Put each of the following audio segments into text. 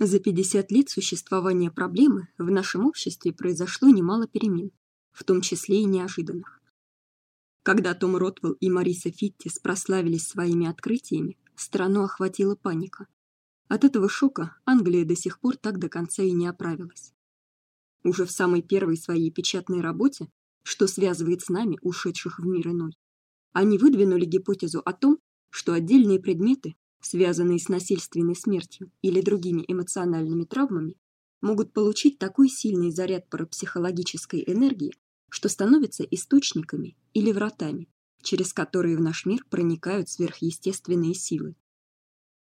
За 50 лет существования проблемы в нашем обществе произошло немало перемен, в том числе и неожиданных. Когда Том Ротвелл и Мариса Фиттис прославились своими открытиями, страну охватила паника. От этого шока Англия до сих пор так до конца и не оправилась. Уже в самой первой своей печатной работе, что связывает с нами ушедших в мир иной, они выдвинули гипотезу о том, что отдельные предметы связанные с насильственной смертью или другими эмоциональными травмами, могут получить такой сильный заряд парапсихологической энергии, что становятся источниками или вратами, через которые в наш мир проникают сверхъестественные силы.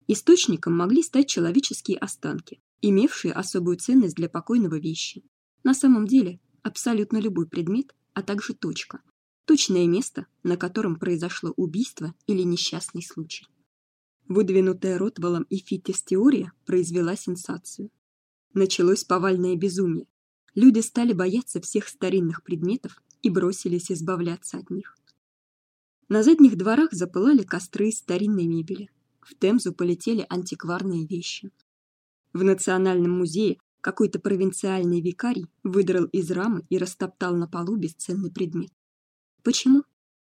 Источником могли стать человеческие останки, имевшие особую ценность для покойного вещи. На самом деле, абсолютно любой предмет, а также точка, точное место, на котором произошло убийство или несчастный случай. Выдвинутая Ротвеллом и Фиттис теория произвела сенсацию. Началось повальное безумие. Люди стали бояться всех старинных предметов и бросились избавляться от них. На задних дворах запылали костры из старинной мебели. В Темзу полетели антикварные вещи. В национальном музее какой-то провинциальный викарий выдрал из рамы и растоптал на полу бесценный предмет. Почему?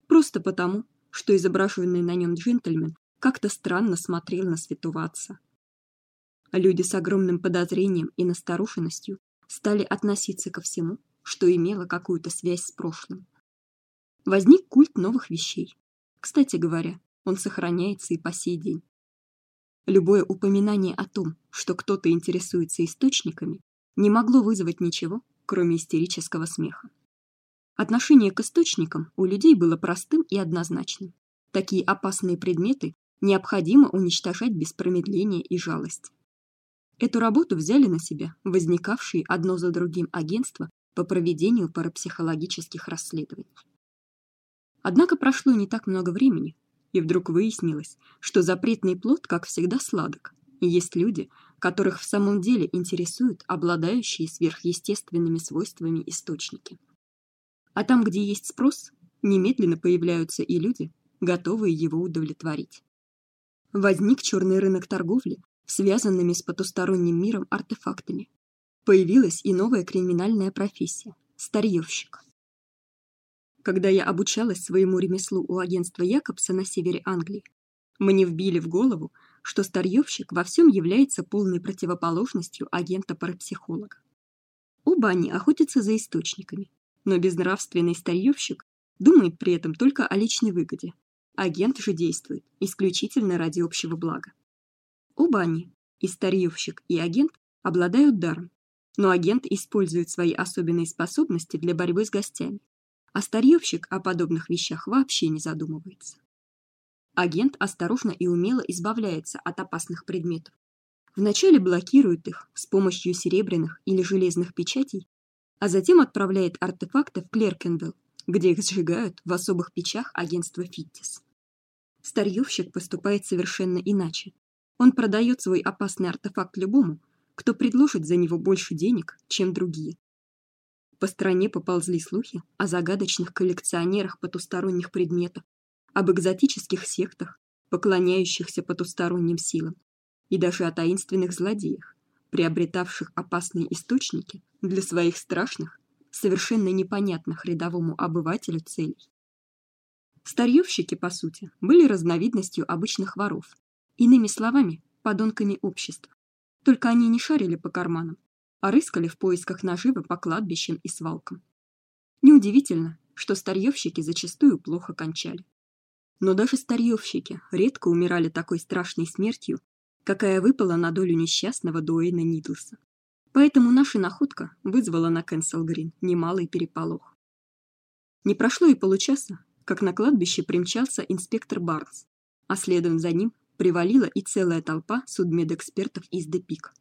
Просто потому, что изображенный на нем джентльмен как-то странно смотрел на святого отца. Люди с огромным подозрением и настороженностью стали относиться ко всему, что имело какую-то связь с прошлым. Возник культ новых вещей. Кстати говоря, он сохраняется и по сей день. Любое упоминание о том, что кто-то интересуется источниками, не могло вызвать ничего, кроме истерического смеха. Отношение к источникам у людей было простым и однозначным. Такие опасные предметы необходимо уничтожать без промедления и жалости. Эту работу взяли на себя возникавшие одно за другим агентства по проведению парапсихологических расследований. Однако прошло не так много времени, и вдруг выяснилось, что запретный плод, как всегда, сладок. И есть люди, которых в самом деле интересуют обладающие сверхъестественными свойствами источники. А там, где есть спрос, немедленно появляются и люди, готовые его удовлетворить возник черный рынок торговли связанными с потусторонним миром артефактами. Появилась и новая криминальная профессия старьевщик. Когда я обучалась своему ремеслу у агентства Якобса на севере Англии, мне вбили в голову, что старьевщик во всем является полной противоположностью агента-парапсихолога. Оба они охотятся за источниками, но безнравственный старьевщик думает при этом только о личной выгоде, Агент же действует исключительно ради общего блага. Оба они, и старьевщик, и агент, обладают даром, но агент использует свои особенные способности для борьбы с гостями, а старьевщик о подобных вещах вообще не задумывается. Агент осторожно и умело избавляется от опасных предметов. Вначале блокирует их с помощью серебряных или железных печатей, а затем отправляет артефакты в Клеркенвилл, где их сжигают в особых печах агентства Фиттис. Старьевщик поступает совершенно иначе. Он продает свой опасный артефакт любому, кто предложит за него больше денег, чем другие. По стране поползли слухи о загадочных коллекционерах потусторонних предметов, об экзотических сектах, поклоняющихся потусторонним силам, и даже о таинственных злодеях, приобретавших опасные источники для своих страшных, совершенно непонятных рядовому обывателю целей. Старьевщики, по сути, были разновидностью обычных воров, иными словами, подонками общества. Только они не шарили по карманам, а рыскали в поисках наживы по кладбищам и свалкам. Неудивительно, что старьевщики зачастую плохо кончали. Но даже старьевщики редко умирали такой страшной смертью, какая выпала на долю несчастного Дуэйна Нидлса. Поэтому наша находка вызвала на Кенсел-Грин немалый переполох. Не прошло и получаса, как на кладбище примчался инспектор Барнс, а следом за ним привалила и целая толпа судмедэкспертов из Депик.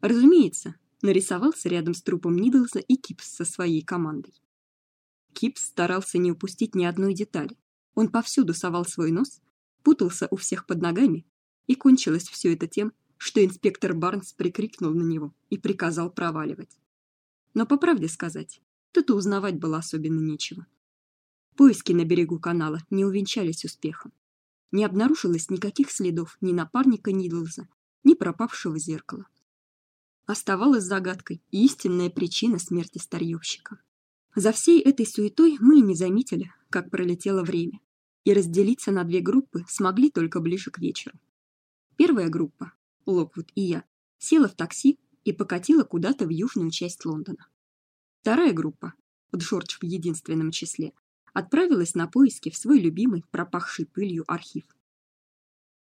Разумеется, нарисовался рядом с трупом Нидлса и Кипс со своей командой. Кипс старался не упустить ни одной детали. Он повсюду совал свой нос, путался у всех под ногами, и кончилось все это тем, что инспектор Барнс прикрикнул на него и приказал проваливать. Но по правде сказать, тут узнавать было особенно нечего. Поиски на берегу канала не увенчались успехом. Не обнаружилось никаких следов ни напарника Нидлза, ни пропавшего зеркала. Оставалась загадкой истинная причина смерти старьёвщика. За всей этой суетой мы и не заметили, как пролетело время, и разделиться на две группы смогли только ближе к вечеру. Первая группа, Локвуд и я, села в такси и покатила куда-то в южную часть Лондона. Вторая группа, Джордж в единственном числе, отправилась на поиски в свой любимый пропахший пылью архив.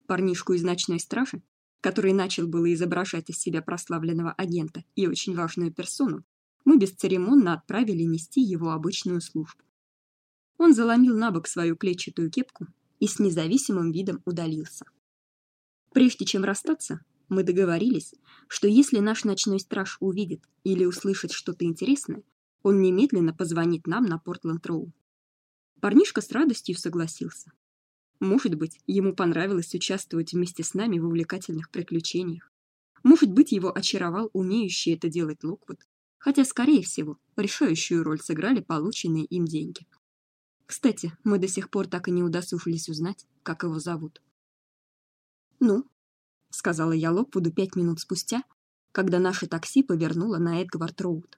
Парнишку из ночной стражи, который начал было изображать из себя прославленного агента и очень важную персону, мы бесцеремонно отправили нести его обычную службу. Он заломил на бок свою клетчатую кепку и с независимым видом удалился. Прежде чем расстаться, мы договорились, что если наш ночной страж увидит или услышит что-то интересное, он немедленно позвонит нам на Портленд-Роу. Парнишка с радостью согласился. Может быть, ему понравилось участвовать вместе с нами в увлекательных приключениях. Может быть, его очаровал умеющий это делать Локвуд, хотя скорее всего, решающую роль сыграли полученные им деньги. Кстати, мы до сих пор так и не удосужились узнать, как его зовут. Ну, сказала я Локвуду пять минут спустя, когда наше такси повернуло на Эдгвард-роуд.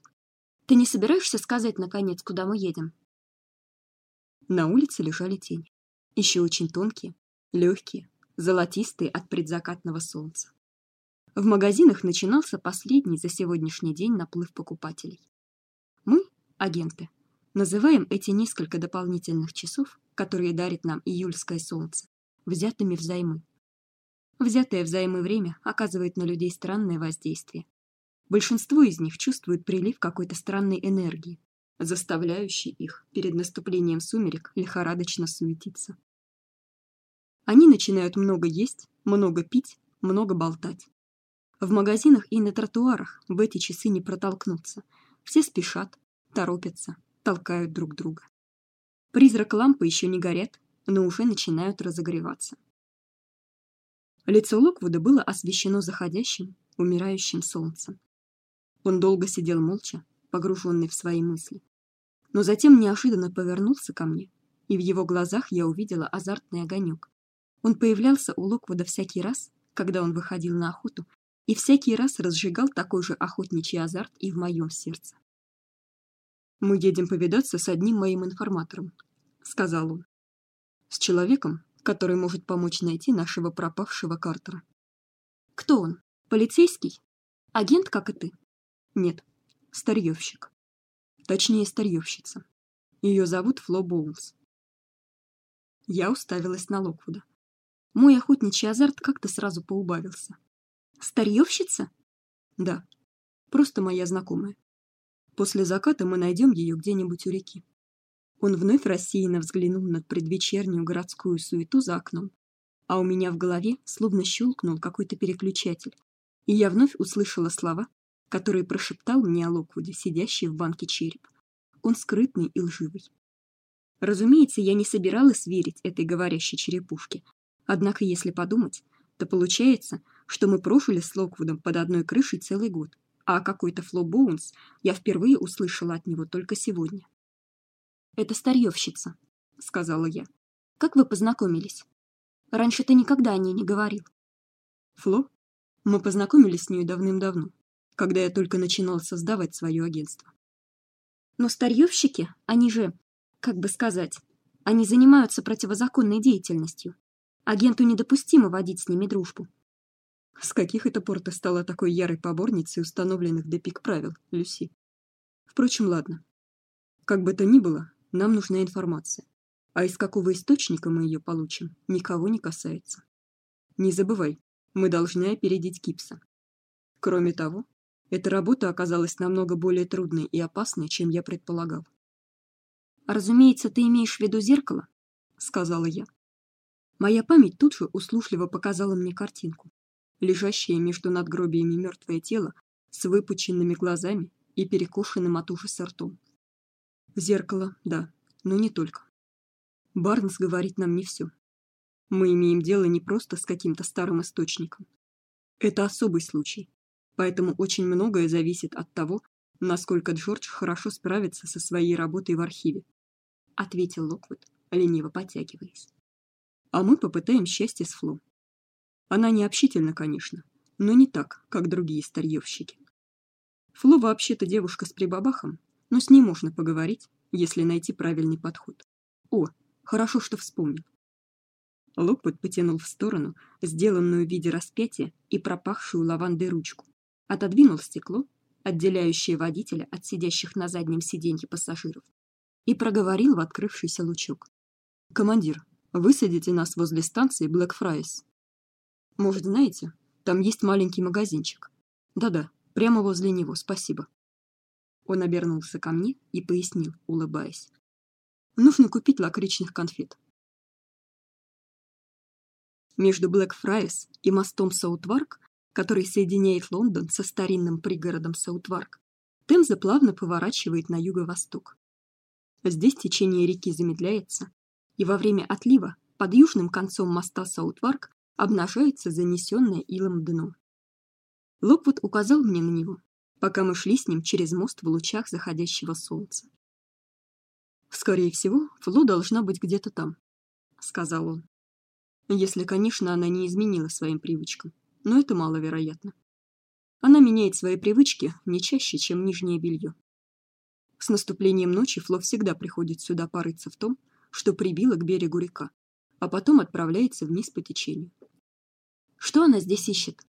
Ты не собираешься сказать наконец, куда мы едем? На улице лежали тени, еще очень тонкие, легкие, золотистые от предзакатного солнца. В магазинах начинался последний за сегодняшний день наплыв покупателей. Мы, агенты, называем эти несколько дополнительных часов, которые дарит нам июльское солнце, взятыми взаймы. Взятое взаймы время оказывает на людей странное воздействие. Большинство из них чувствуют прилив какой-то странной энергии, заставляющей их перед наступлением сумерек лихорадочно суетиться. Они начинают много есть, много пить, много болтать. В магазинах и на тротуарах в эти часы не протолкнуться. Все спешат, торопятся, толкают друг друга. Призрак лампы еще не горят, но уже начинают разогреваться. Лицо Локвуда было освещено заходящим, умирающим солнцем. Он долго сидел молча, погруженный в свои мысли. Но затем неожиданно повернулся ко мне, и в его глазах я увидела азартный огонек. Он появлялся у Локвуда всякий раз, когда он выходил на охоту, и всякий раз разжигал такой же охотничий азарт и в моем сердце. Мы едем повидаться с одним моим информатором, сказал он. С человеком, который может помочь найти нашего пропавшего Картера. Кто он? Полицейский? Агент, как и ты? Нет, старьёвщик. Точнее, старьёвщица. Ее зовут Фло Боулс. Я уставилась на Локвуда. Мой охотничий азарт как-то сразу поубавился. Старьёвщица? Да. Просто моя знакомая. После заката мы найдем ее где-нибудь у реки. Он вновь рассеянно взглянул на предвечернюю городскую суету за окном, а у меня в голове словно щелкнул какой-то переключатель, и я вновь услышала слова, которые прошептал мне Локвуд, сидящий в банке череп. Он скрытный и лживый. Разумеется, я не собиралась верить этой говорящей черепушке. Однако, если подумать, то получается, что мы прожили с Локвудом под одной крышей целый год, а какой-то Фло Боунс я впервые услышала от него только сегодня. Это старьёвщица, сказала я. Как вы познакомились? Раньше ты никогда о ней не говорил. Фло? Мы познакомились с ней давным-давно, когда я только начинал создавать свое агентство. Но старьёвщики, они же, как бы сказать, они занимаются противозаконной деятельностью. Агенту недопустимо водить с ними дружбу. С каких это пор ты стала такой ярой поборницей установленных до пик правил, Люси? Впрочем, ладно. Как бы то ни было, нам нужна информация. А из какого источника мы ее получим, никого не касается. Не забывай, мы должны опередить Кипса. Кроме того, эта работа оказалась намного более трудной и опасной, чем я предполагал. Разумеется, ты имеешь в виду зеркало, сказала я. Моя память тут же услужливо показала мне картинку, лежащее между надгробиями мертвое тело с выпученными глазами и перекошенным от ужаса ртом. Зеркало, да, но не только. Барнс говорит нам не все. Мы имеем дело не просто с каким-то старым источником. Это особый случай. Поэтому очень многое зависит от того, насколько Джордж хорошо справится со своей работой в архиве, ответил Локвуд, лениво потягиваясь. А мы попытаем счастье с Фло. Она не общительна, конечно, но не так, как другие старьёвщики. Фло вообще-то девушка с прибабахом, но с ней можно поговорить, если найти правильный подход. О, хорошо, что вспомнил. Локвуд потянул в сторону сделанную в виде распятия и пропахшую лавандой ручку, отодвинул стекло, отделяющее водителя от сидящих на заднем сиденье пассажиров, и проговорил в открывшийся лючок: "Командир, высадите нас возле станции Блэкфрайерс. Может, знаете, там есть маленький магазинчик. Да-да, прямо возле него, спасибо". Он обернулся ко мне и пояснил, улыбаясь: "Нужно купить лакричных конфет. Между Блэкфрайерс и мостом Саутварк, который соединяет Лондон со старинным пригородом Саутварк, Темза плавно поворачивает на юго-восток. Здесь течение реки замедляется, и во время отлива под южным концом моста Саутварк обнажается занесенное илом дно. Локвуд указал мне на него, пока мы шли с ним через мост в лучах заходящего солнца. Скорее всего, Фло должна быть где-то там, сказал он. Если, конечно, она не изменила своим привычкам, но это маловероятно. Она меняет свои привычки не чаще, чем нижнее белье. С наступлением ночи Фло всегда приходит сюда порыться в том, что прибило к берегу река, а потом отправляется вниз по течению. Что она здесь ищет?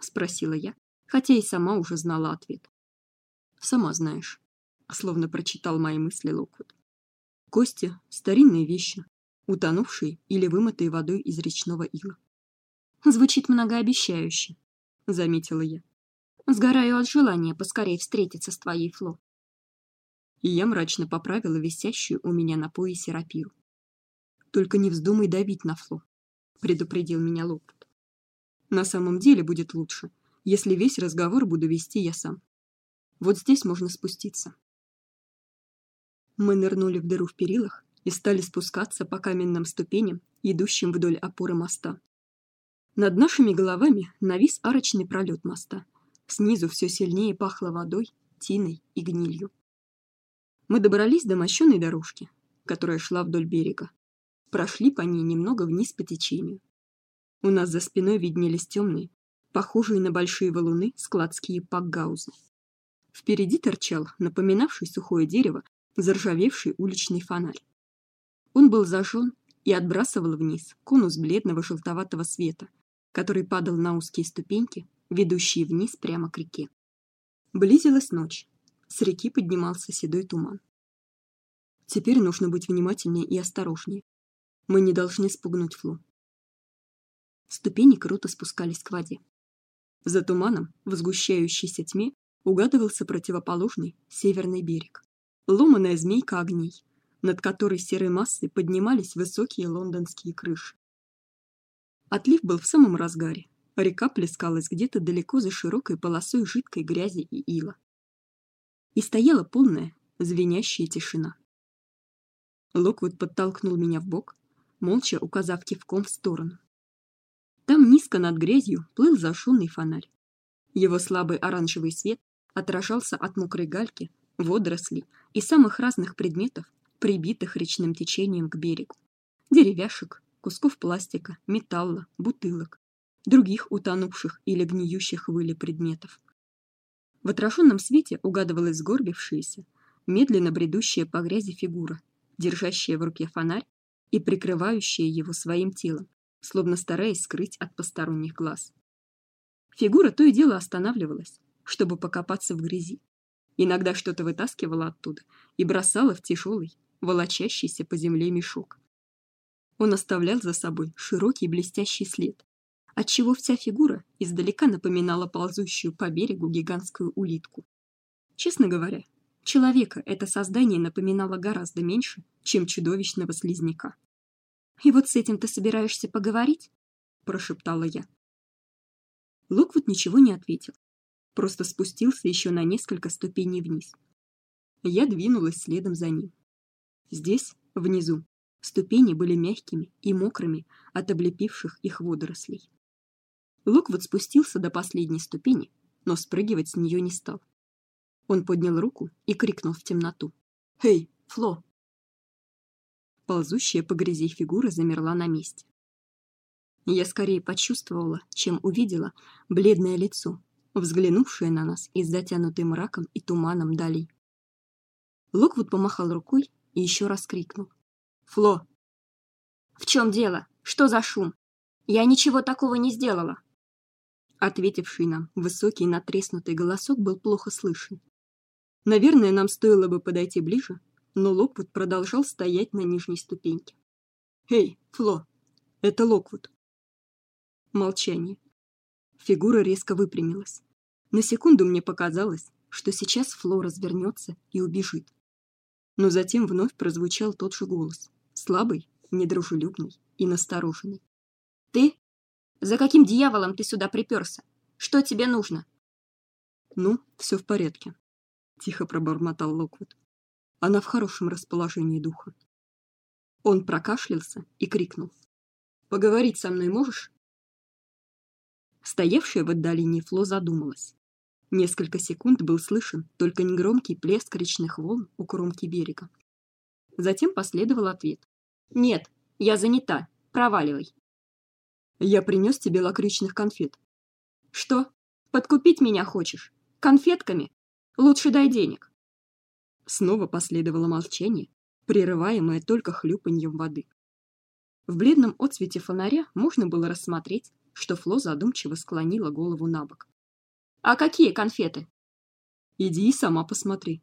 спросила я, хотя и сама уже знала ответ. Сама знаешь, словно прочитал мои мысли Локвуд. Кости, старинные вещи, утонувшие или вымытые водой из речного ила. Звучит многообещающе, заметила я. Сгораю от желания поскорее встретиться с твоей Фло. И я мрачно поправила висящую у меня на поясе рапиру. Только не вздумай давить на Фло, предупредил меня Локвуд. На самом деле будет лучше, если весь разговор буду вести я сам. Вот здесь можно спуститься. Мы нырнули в дыру в перилах и стали спускаться по каменным ступеням, идущим вдоль опоры моста. Над нашими головами навис арочный пролет моста. Снизу все сильнее пахло водой, тиной и гнилью. Мы добрались до мощёной дорожки, которая шла вдоль берега. Прошли по ней немного вниз по течению. У нас за спиной виднелись темные, похожие на большие валуны, складские пакгаузы. Впереди торчал, напоминавший сухое дерево, заржавевший уличный фонарь. Он был зажжен и отбрасывал вниз конус бледного желтоватого света, который падал на узкие ступеньки, ведущие вниз прямо к реке. Близилась ночь. С реки поднимался седой туман. Теперь нужно быть внимательнее и осторожнее. Мы не должны спугнуть Фло. Ступени круто спускались к воде. За туманом, в сгущающейся тьме, угадывался противоположный северный берег. Ломаная змейка огней, над которой серой массой поднимались высокие лондонские крыши. Отлив был в самом разгаре. Река плескалась где-то далеко за широкой полосой жидкой грязи и ила. И стояла полная, звенящая тишина. Локвуд подтолкнул меня в бок, молча указав кивком в сторону. Там низко над грязью плыл зажженный фонарь. Его слабый оранжевый свет отражался от мокрой гальки, водорослей и самых разных предметов, прибитых речным течением к берегу. Деревяшек, кусков пластика, металла, бутылок, других утонувших или гниющих в иле предметов. В отраженном свете угадывалась сгорбившаяся, медленно бредущая по грязи фигура, держащая в руке фонарь и прикрывающая его своим телом, словно стараясь скрыть от посторонних глаз. Фигура то и дело останавливалась, чтобы покопаться в грязи. Иногда что-то вытаскивала оттуда и бросала в тяжелый, волочащийся по земле мешок. Он оставлял за собой широкий блестящий след, отчего вся фигура издалека напоминала ползущую по берегу гигантскую улитку. Честно говоря, человека это создание напоминало гораздо меньше, чем чудовищного слизняка. И вот с этим ты собираешься поговорить? прошептала я. Локвуд ничего не ответил, просто спустился еще на несколько ступеней вниз. Я двинулась следом за ним. Здесь, внизу, ступени были мягкими и мокрыми от облепивших их водорослей. Локвуд спустился до последней ступени, но спрыгивать с нее не стал. Он поднял руку и крикнул в темноту: "Эй, Фло!" Ползущая по грязи фигура замерла на месте. Я скорее почувствовала, чем увидела бледное лицо, взглянувшее на нас из затянутой мраком и туманом далей. Локвуд помахал рукой и еще раз крикнул: "Фло!" "В чем дело? Что за шум? Я ничего такого не сделала". Ответивший нам высокий натреснутый голосок был плохо слышен. Наверное, нам стоило бы подойти ближе, но Локвуд продолжал стоять на нижней ступеньке. "Эй, Фло, это Локвуд". Молчание. Фигура резко выпрямилась. На секунду мне показалось, что сейчас Фло развернется и убежит. Но затем вновь прозвучал тот же голос, слабый, недружелюбный и настороженный. Ты? За каким дьяволом ты сюда приперся? Что тебе нужно? Ну, все в порядке, тихо пробормотал Локвуд. Она в хорошем расположении духа. Он прокашлялся и крикнул: "Поговорить со мной можешь?" Стоявшая в отдалении Фло задумалась. Несколько секунд был слышен только негромкий плеск речных волн у кромки берега. Затем последовал ответ: "Нет, я занята. Проваливай". Я принес тебе лакричных конфет. Что? Подкупить меня хочешь? Конфетками? Лучше дай денег. Снова последовало молчание, прерываемое только хлюпаньем воды. В бледном отсвете фонаря можно было рассмотреть, что Фло задумчиво склонила голову набок. А какие конфеты? Иди и сама посмотри.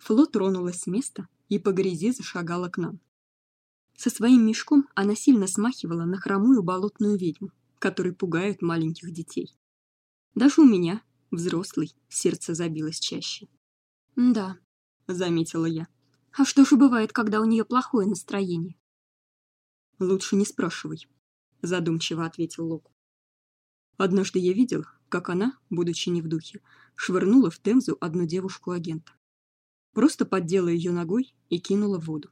Фло тронулась с места и по грязи зашагала к нам. Со своим мешком она сильно смахивала на хромую болотную ведьму, которой пугают маленьких детей. Даже у меня, взрослый, сердце забилось чаще. Да, заметила я. А что же бывает, когда у нее плохое настроение? Лучше не спрашивай, задумчиво ответил Лок. Однажды я видел, как она, будучи не в духе, швырнула в Темзу одну девушку-агента. Просто поддела ее ногой и кинула в воду.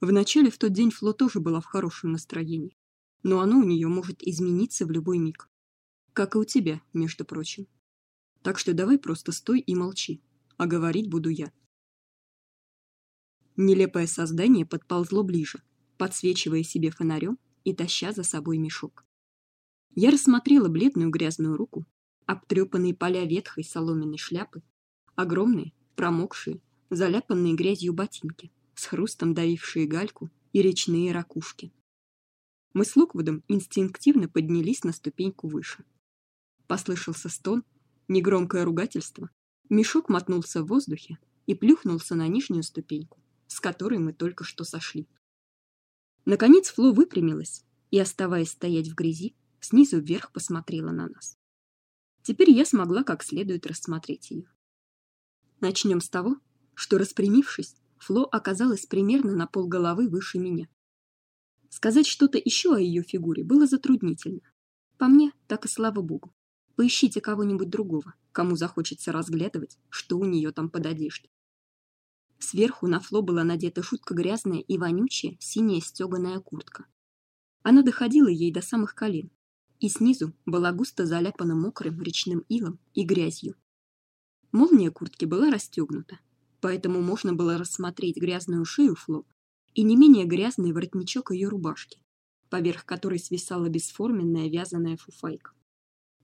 Вначале в тот день Фло тоже была в хорошем настроении, но оно у нее может измениться в любой миг. Как и у тебя, между прочим. Так что давай просто стой и молчи, а говорить буду я. Нелепое создание подползло ближе, подсвечивая себе фонарем и таща за собой мешок. Я рассмотрела бледную грязную руку, обтрепанные поля ветхой соломенной шляпы, огромные, промокшие, заляпанные грязью ботинки, с хрустом давившие гальку и речные ракушки. Мы с Луквудом инстинктивно поднялись на ступеньку выше. Послышался стон, негромкое ругательство. Мешок мотнулся в воздухе и плюхнулся на нижнюю ступеньку, с которой мы только что сошли. Наконец Фло выпрямилась и, оставаясь стоять в грязи, снизу вверх посмотрела на нас. Теперь я смогла как следует рассмотреть ее. Начнем с того, что распрямившись, Фло оказалась примерно на полголовы выше меня. Сказать что-то еще о ее фигуре было затруднительно. По мне, так и слава богу. Поищите кого-нибудь другого, кому захочется разглядывать, что у нее там под одеждой. Сверху на Фло была надета жутко грязная и вонючая синяя стёганая куртка. Она доходила ей до самых колен, и снизу была густо заляпана мокрым речным илом и грязью. Молния куртки была расстегнута, поэтому можно было рассмотреть грязную шею Фло и не менее грязный воротничок ее рубашки, поверх которой свисала бесформенная вязаная фуфайка.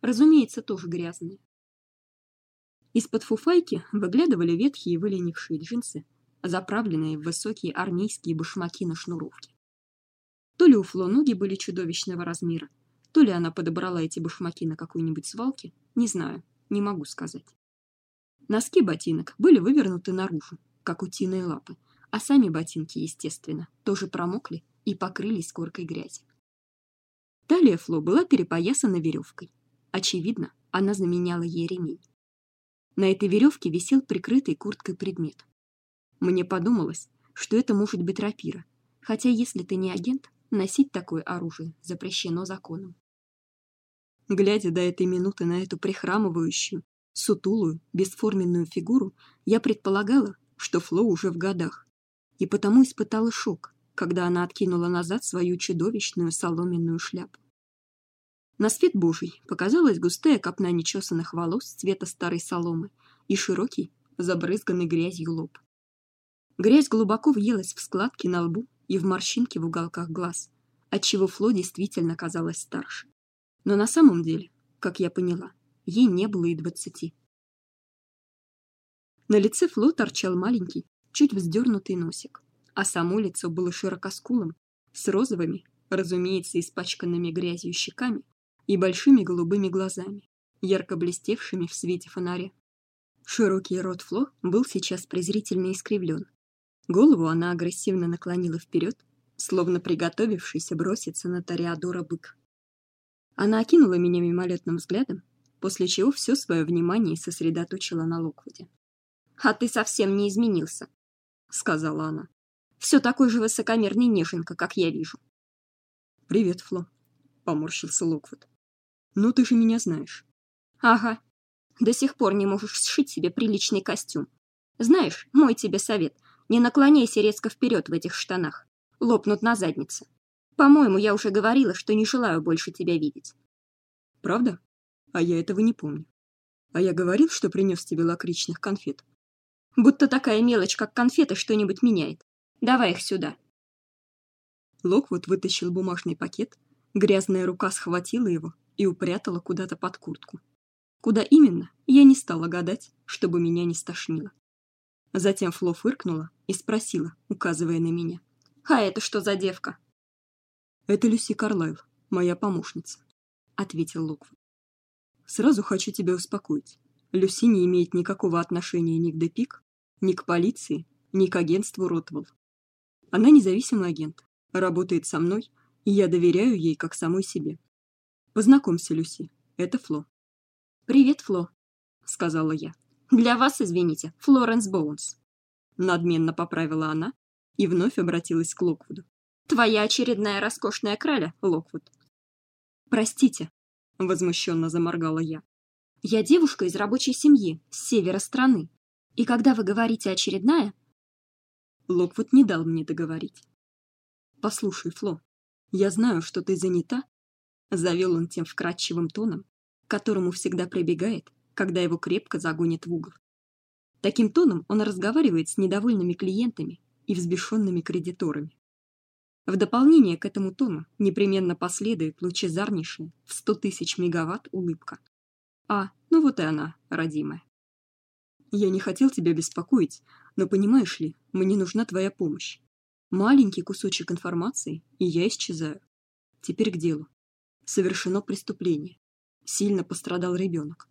Разумеется, тоже грязная. Из-под фуфайки выглядывали ветхие выленившие джинсы, заправленные в высокие армейские башмаки на шнуровке. То ли у Фло ноги были чудовищного размера, то ли она подобрала эти башмаки на какой-нибудь свалке, не знаю, не могу сказать. Носки ботинок были вывернуты наружу, как утиные лапы, а сами ботинки, естественно, тоже промокли и покрылись коркой грязи. Талия Фло была перепоясана веревкой. Очевидно, она заменяла ей ремень. На этой веревке висел прикрытый курткой предмет. Мне подумалось, что это может быть рапира, хотя если ты не агент, носить такое оружие запрещено законом. Глядя до этой минуты на эту прихрамывающую, сутулую, бесформенную фигуру, я предполагала, что Фло уже в годах, и потому испытала шок, когда она откинула назад свою чудовищную соломенную шляпу. На свет Божий показалась густая копна нечесанных волос цвета старой соломы и широкий, забрызганный грязью лоб. Грязь глубоко въелась в складки на лбу и в морщинки в уголках глаз, отчего Фло действительно казалась старше. Но на самом деле, как я поняла, ей не было и двадцати. На лице Фло торчал маленький, чуть вздернутый носик, а само лицо было широкоскулым, с розовыми, разумеется, испачканными грязью щеками и большими голубыми глазами, ярко блестевшими в свете фонаря. Широкий рот Фло был сейчас презрительно искривлен. Голову она агрессивно наклонила вперед, словно приготовившись броситься на Тореадора бык. Она окинула меня мимолетным взглядом, после чего все свое внимание сосредоточила на Локвуде. "А ты совсем не изменился", сказала она. Все такой же высокомерный неженка, как я вижу". "Привет, Фло", поморщился Локвуд. "Ну ты же меня знаешь". "Ага. До сих пор не можешь сшить себе приличный костюм. Знаешь, мой тебе совет: не наклоняйся резко вперед в этих штанах лопнут на заднице. По-моему, я уже говорила, что не желаю больше тебя видеть. Правда? А я этого не помню. А я говорил, что принес тебе лакричных конфет. Будто такая мелочь, как конфеты, что-нибудь меняет. Давай их сюда. Локвуд вытащил бумажный пакет, грязная рука схватила его и упрятала куда-то под куртку. Куда именно, я не стала гадать, чтобы меня не стошнило. Затем Фло фыркнула и спросила, указывая на меня: а это что за девка? Это Люси Карлайл, моя помощница, ответил Локвуд. Сразу хочу тебя успокоить. Люси не имеет никакого отношения ни к Депик, ни к полиции, ни к агентству Ротвелл. Она независимый агент, работает со мной, и я доверяю ей как самой себе. Познакомься, Люси. Это Фло. Привет, Фло, сказала я. Для вас, извините, Флоренс Боунс. Надменно поправила она и вновь обратилась к Локвуду. Твоя очередная роскошная краля, Локвуд. Простите, возмущенно заморгала я. Я девушка из рабочей семьи с севера страны. И когда вы говорите очередная, Локвуд не дал мне договорить. Послушай, Фло, я знаю, что ты занята, завел он тем вкрадчивым тоном, к которому всегда прибегает, когда его крепко загонят в угол. Таким тоном он разговаривает с недовольными клиентами и взбешенными кредиторами. В дополнение к этому тону непременно последует лучезарнейшая в сто тысяч мегаватт улыбка. А, ну вот и она, родимая. Я не хотел тебя беспокоить, но понимаешь ли, мне нужна твоя помощь. Маленький кусочек информации, и я исчезаю. Теперь к делу. Совершено преступление. Сильно пострадал ребенок.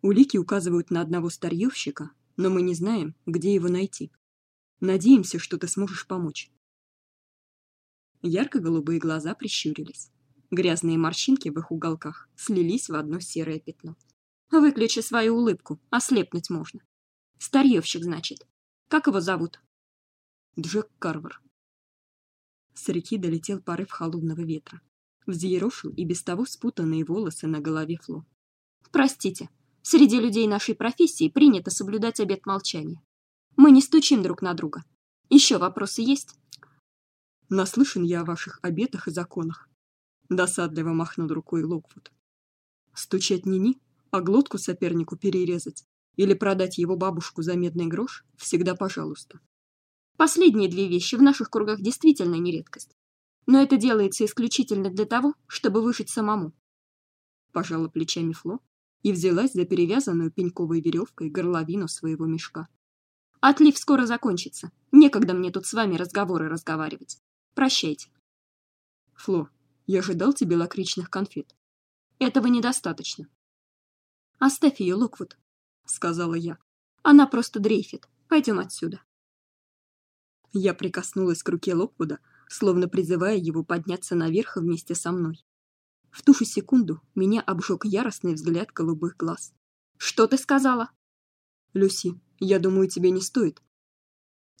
Улики указывают на одного старьевщика, но мы не знаем, где его найти. Надеемся, что ты сможешь помочь. Ярко-голубые глаза прищурились. Грязные морщинки в их уголках слились в одно серое пятно. Выключи свою улыбку, ослепнуть можно. Старьевщик, значит. Как его зовут? Джек Карвер. С реки долетел порыв холодного ветра. Взъерошил и без того спутанные волосы на голове Фло. Простите, среди людей нашей профессии принято соблюдать обет молчания. Мы не стучим друг на друга. Еще вопросы есть? Наслышан я о ваших обетах и законах. Досадливо махнул рукой Локвуд. Стучать ни-ни, а глотку сопернику перерезать или продать его бабушку за медный грош всегда пожалуйста. Последние две вещи в наших кругах действительно не редкость. Но это делается исключительно для того, чтобы выжить самому. Пожала плечами Фло и взялась за перевязанную пеньковой веревкой горловину своего мешка. Отлив скоро закончится. Некогда мне тут с вами разговоры разговаривать. Прощайте. Фло, я же дал тебе лакричных конфет. Этого недостаточно. Оставь ее, Локвуд, сказала я. Она просто дрейфит. Пойдем отсюда. Я прикоснулась к руке Локвуда, словно призывая его подняться наверх вместе со мной. В ту же секунду меня обжег яростный взгляд голубых глаз. Что ты сказала? Люси, я думаю, тебе не стоит.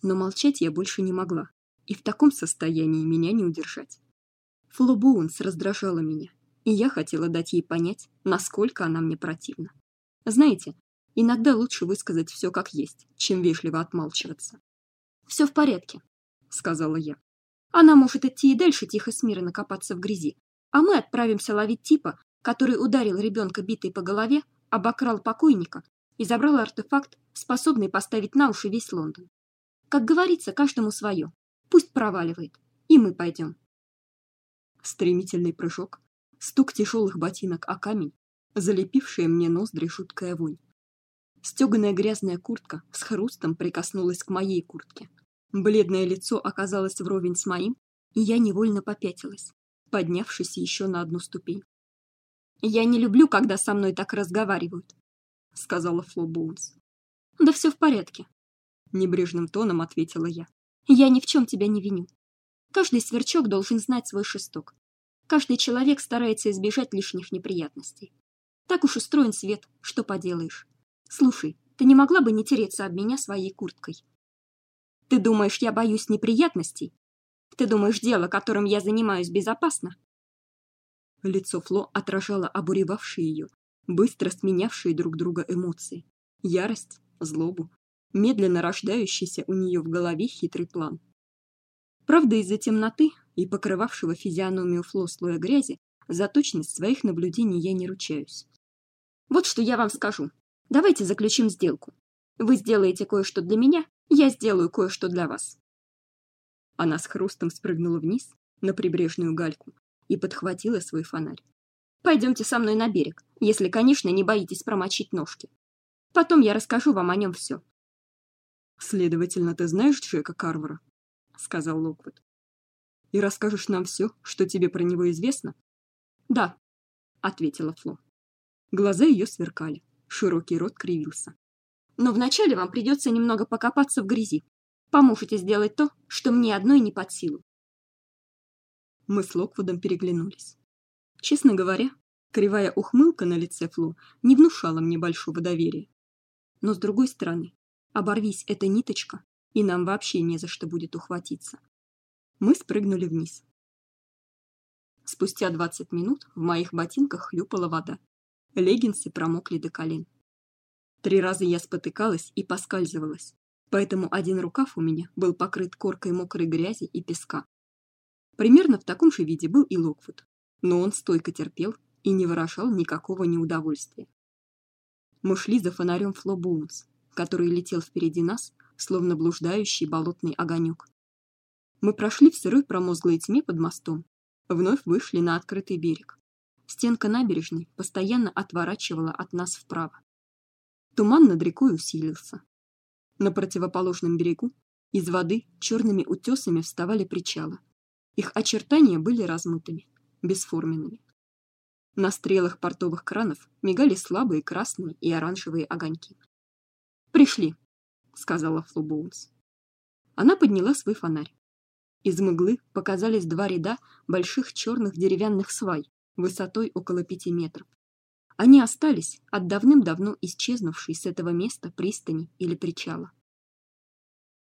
Но молчать я больше не могла, и в таком состоянии меня не удержать. Фло раздражала меня, и я хотела дать ей понять, насколько она мне противна. Знаете, иногда лучше высказать все как есть, чем вежливо отмалчиваться. Все в порядке, сказала я. Она может идти и дальше тихо смирно копаться в грязи, а мы отправимся ловить типа, который ударил ребенка битой по голове, обокрал покойника и забрал артефакт, способный поставить на уши весь Лондон. Как говорится, каждому свое. Пусть проваливает, и мы пойдем. Стремительный прыжок, стук тяжелых ботинок о камень, залепившая мне ноздри жуткая вонь. Стёганая грязная куртка с хрустом прикоснулась к моей куртке. Бледное лицо оказалось вровень с моим, и я невольно попятилась, поднявшись еще на одну ступень. Я не люблю, когда со мной так разговаривают, сказала Фло. Да все в порядке, небрежным тоном ответила я. Я ни в чем тебя не виню. Каждый сверчок должен знать свой шесток. Каждый человек старается избежать лишних неприятностей. Так уж устроен свет, что поделаешь. Слушай, ты не могла бы не тереться об меня своей курткой? Ты думаешь, я боюсь неприятностей? Ты думаешь, дело, которым я занимаюсь, безопасно? Лицо Фло отражало обуревавшие ее, быстро сменявшие друг друга эмоции: ярость, злобу, медленно рождающийся у нее в голове хитрый план. Правда, из-за темноты и покрывавшего физиономию Фло слоя грязи, за точность своих наблюдений я не ручаюсь. Вот что я вам скажу. Давайте заключим сделку. Вы сделаете кое-что для меня, я сделаю кое-что для вас. Она с хрустом спрыгнула вниз на прибрежную гальку и подхватила свой фонарь. Пойдемте со мной на берег, если, конечно, не боитесь промочить ножки. Потом я расскажу вам о нем все. Следовательно, ты знаешь Джека Карвера, сказал Локвуд. И расскажешь нам все, что тебе про него известно? Да, ответила Фло. Глаза ее сверкали, широкий рот кривился. Но вначале вам придется немного покопаться в грязи. Поможете сделать то, что мне одной не под силу. Мы с Локвудом переглянулись. Честно говоря, кривая ухмылка на лице Фло не внушала мне большого доверия. Но с другой стороны, оборвись эта ниточка, и нам вообще не за что будет ухватиться. Мы спрыгнули вниз. Спустя двадцать минут в моих ботинках хлюпала вода. Леггинсы промокли до колен. Три раза я спотыкалась и поскальзывалась, поэтому один рукав у меня был покрыт коркой мокрой грязи и песка. Примерно в таком же виде был и Локвуд, но он стойко терпел и не выражал никакого неудовольствия. Мы шли за фонарем Фло который летел впереди нас, словно блуждающий болотный огонек. Мы прошли в сырой промозглой тьме под мостом, вновь вышли на открытый берег. Стенка набережной постоянно отворачивала от нас вправо. Туман над рекой усилился. На противоположном берегу из воды черными утесами вставали причалы. Их очертания были размытыми, бесформенными. На стрелах портовых кранов мигали слабые красные и оранжевые огоньки. Пришли, сказала Флобоунс. Она подняла свой фонарь. Из мглы показались два ряда больших черных деревянных свай, высотой около пяти метров. Они остались от давным-давно исчезнувшей с этого места пристани или причала.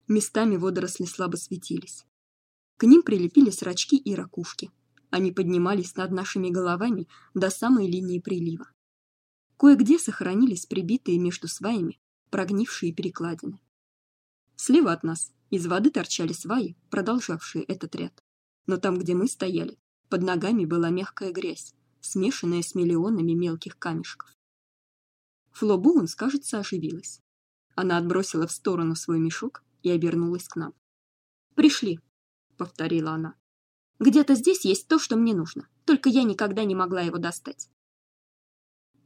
Местами водоросли слабо светились. К ним прилепились рачки и ракушки. Они поднимались над нашими головами до самой линии прилива. Кое-где сохранились прибитые между сваями прогнившие перекладины. Слева от нас из воды торчали сваи, продолжавшие этот ряд. Но там, где мы стояли, под ногами была мягкая грязь, смешанная с миллионами мелких камешков. Фло Боунс, кажется, оживилась. Она отбросила в сторону свой мешок и обернулась к нам. «Пришли», — повторила она. «Где-то здесь есть то, что мне нужно, только я никогда не могла его достать».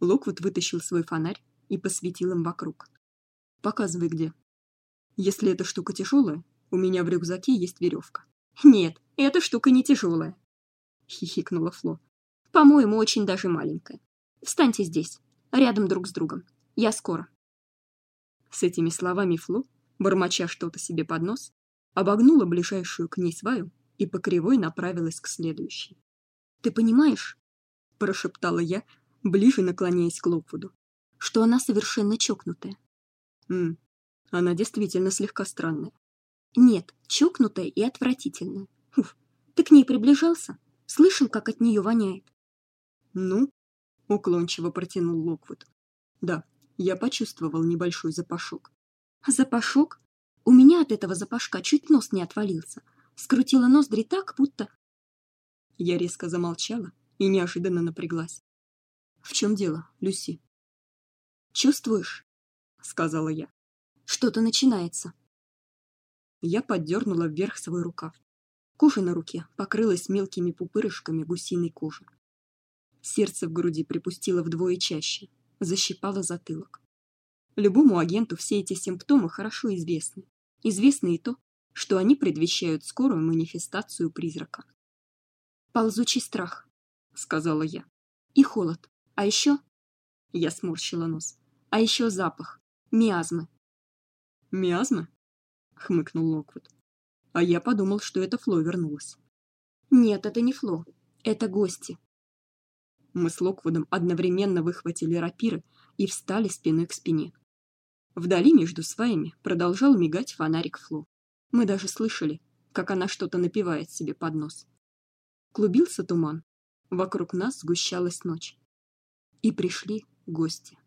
Локвуд вытащил свой фонарь и посветил им вокруг. «Показывай, где». «Если эта штука тяжелая, у меня в рюкзаке есть веревка». «Нет, эта штука не тяжелая хихикнула Фло. По-моему, очень даже маленькая. Встаньте здесь, рядом друг с другом. Я скоро. С этими словами Фло, бормоча что-то себе под нос, обогнула ближайшую к ней сваю и по кривой направилась к следующей. Ты понимаешь, прошептала я, ближе наклоняясь к Локвуду, что она совершенно чокнутая. М. Она действительно слегка странная. Нет, чокнутая и отвратительная. Уф. Ты к ней приближался? Слышал, как от нее воняет? Ну, уклончиво протянул Локвуд. Да, я почувствовал небольшой запашок. Запашок? У меня от этого запашка чуть нос не отвалился. Скрутила ноздри так, будто Я резко замолчала и неожиданно напряглась. В чем дело, Люси? Чувствуешь? Сказала я. Что-то начинается. Я поддернула вверх свой рукав. Кожа на руке покрылась мелкими пупырышками гусиной кожи. Сердце в груди припустило вдвое чаще, защипало затылок. Любому агенту все эти симптомы хорошо известны. Известно и то, что они предвещают скорую манифестацию призрака. Ползучий страх, сказала я. И холод. А еще я сморщила нос. А еще запах миазмы. Миазмы? хмыкнул Локвуд. А я подумал, что это Фло вернулась. Нет, это не Фло. Это гости. Мы с Локвудом одновременно выхватили рапиры и встали спиной к спине. Вдали между сваями продолжал мигать фонарик Фло. Мы даже слышали, как она что-то напевает себе под нос. Клубился туман. Вокруг нас сгущалась ночь. И пришли гости.